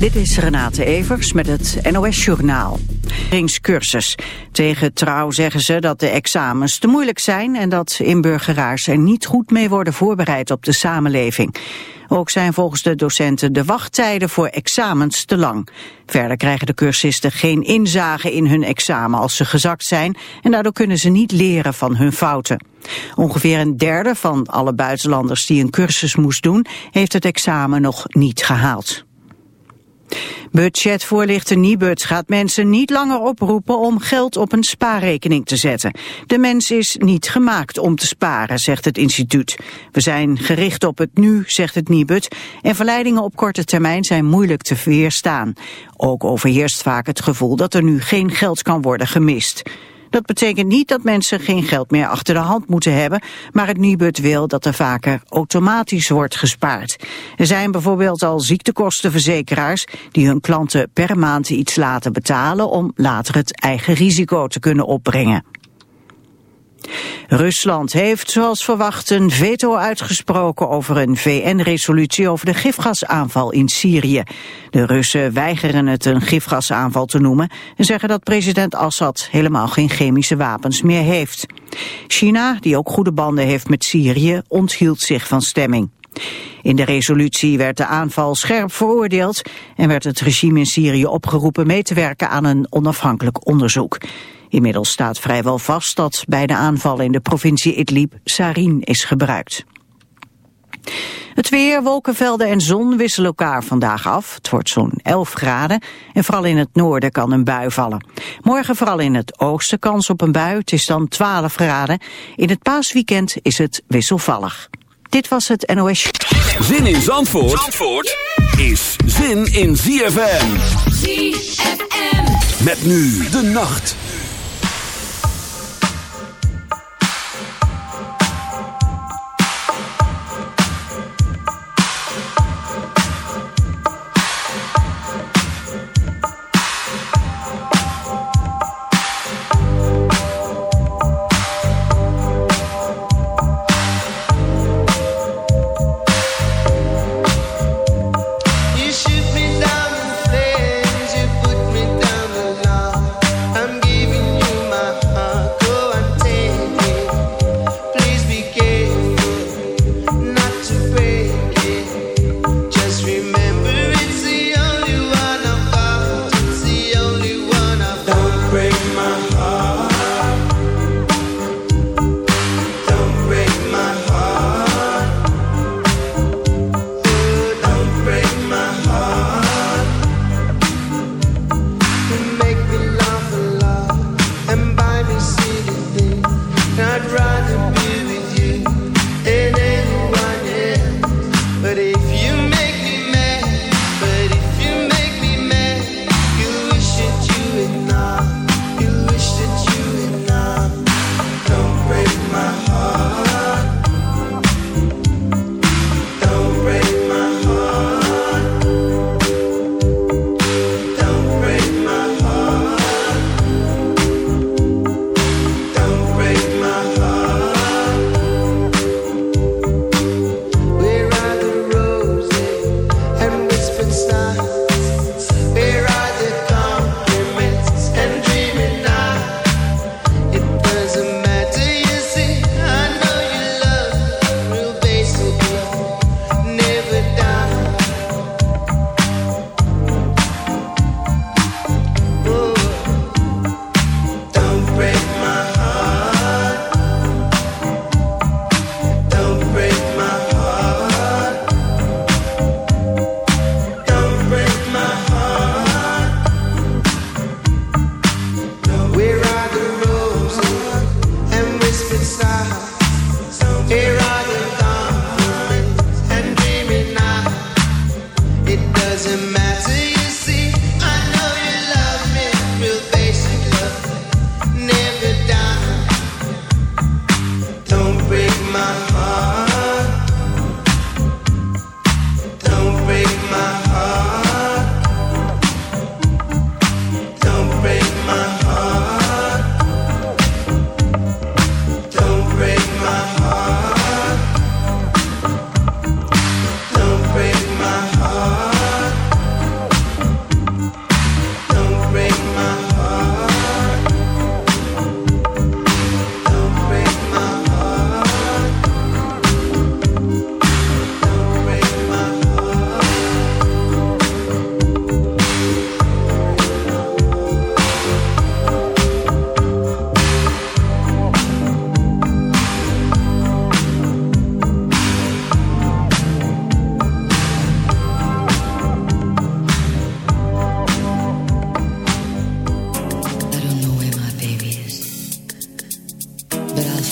Dit is Renate Evers met het NOS Journaal. Cursus. Tegen trouw zeggen ze dat de examens te moeilijk zijn... en dat inburgeraars er niet goed mee worden voorbereid op de samenleving. Ook zijn volgens de docenten de wachttijden voor examens te lang. Verder krijgen de cursisten geen inzage in hun examen als ze gezakt zijn... en daardoor kunnen ze niet leren van hun fouten. Ongeveer een derde van alle buitenlanders die een cursus moest doen... heeft het examen nog niet gehaald. Budgetvoorlichter Niebuts gaat mensen niet langer oproepen om geld op een spaarrekening te zetten. De mens is niet gemaakt om te sparen, zegt het instituut. We zijn gericht op het nu, zegt het Niebut, en verleidingen op korte termijn zijn moeilijk te weerstaan. Ook overheerst vaak het gevoel dat er nu geen geld kan worden gemist. Dat betekent niet dat mensen geen geld meer achter de hand moeten hebben, maar het Nibud wil dat er vaker automatisch wordt gespaard. Er zijn bijvoorbeeld al ziektekostenverzekeraars die hun klanten per maand iets laten betalen om later het eigen risico te kunnen opbrengen. Rusland heeft zoals verwacht een veto uitgesproken over een VN-resolutie over de gifgasaanval in Syrië. De Russen weigeren het een gifgasaanval te noemen en zeggen dat president Assad helemaal geen chemische wapens meer heeft. China, die ook goede banden heeft met Syrië, onthield zich van stemming. In de resolutie werd de aanval scherp veroordeeld en werd het regime in Syrië opgeroepen mee te werken aan een onafhankelijk onderzoek. Inmiddels staat vrijwel vast dat bij de aanval in de provincie Idlib sarin is gebruikt. Het weer, wolkenvelden en zon wisselen elkaar vandaag af. Het wordt zo'n 11 graden en vooral in het noorden kan een bui vallen. Morgen vooral in het oosten kans op een bui. Het is dan 12 graden. In het paasweekend is het wisselvallig. Dit was het NOS. Zin in Zandvoort, Zandvoort is zin in ZFM. ZFM. Met nu de nacht.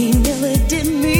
See it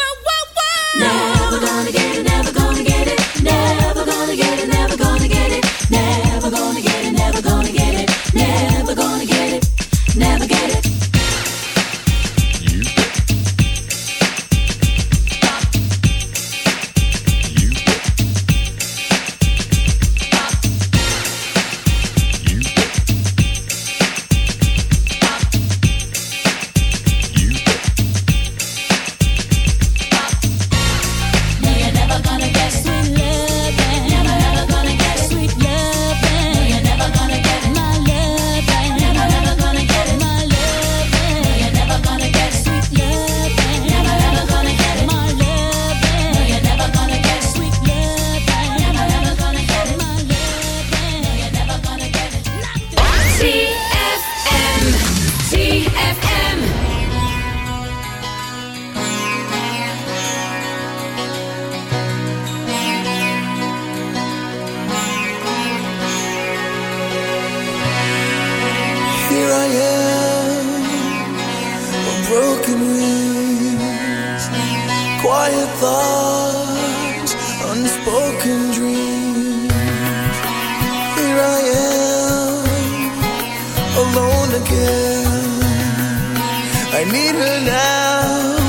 now.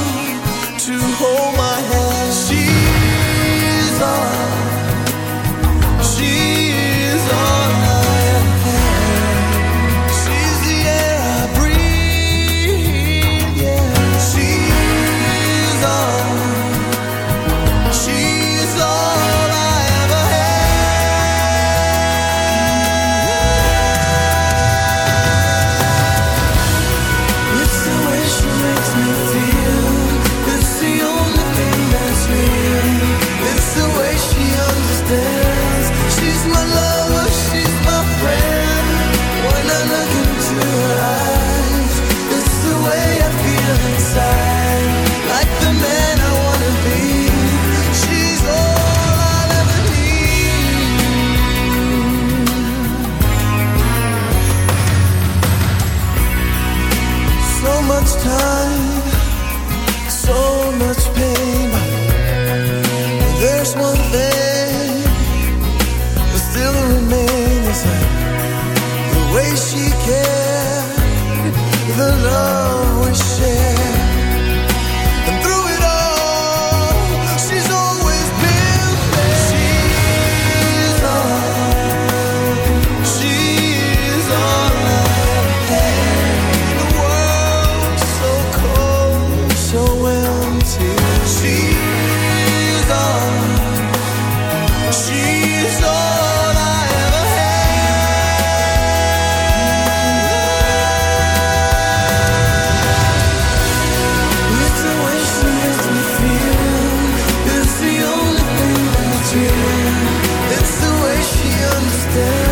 after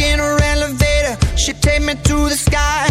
me to the sky.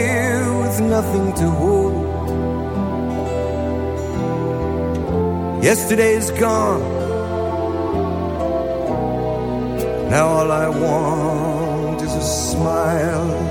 nothing to hold. Yesterday is gone. Now all I want is a smile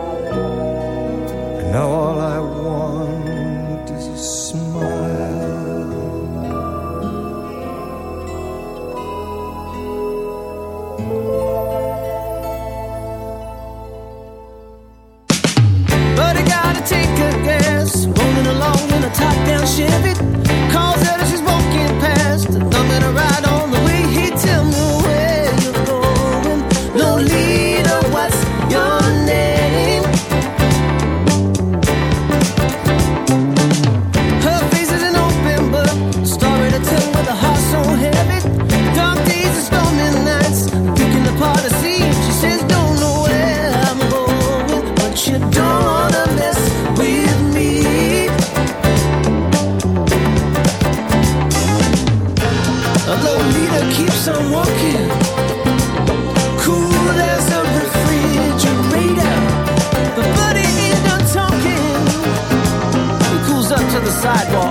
Keeps on walking, cool as a refrigerator. But talking. He cools up to the sidewalk.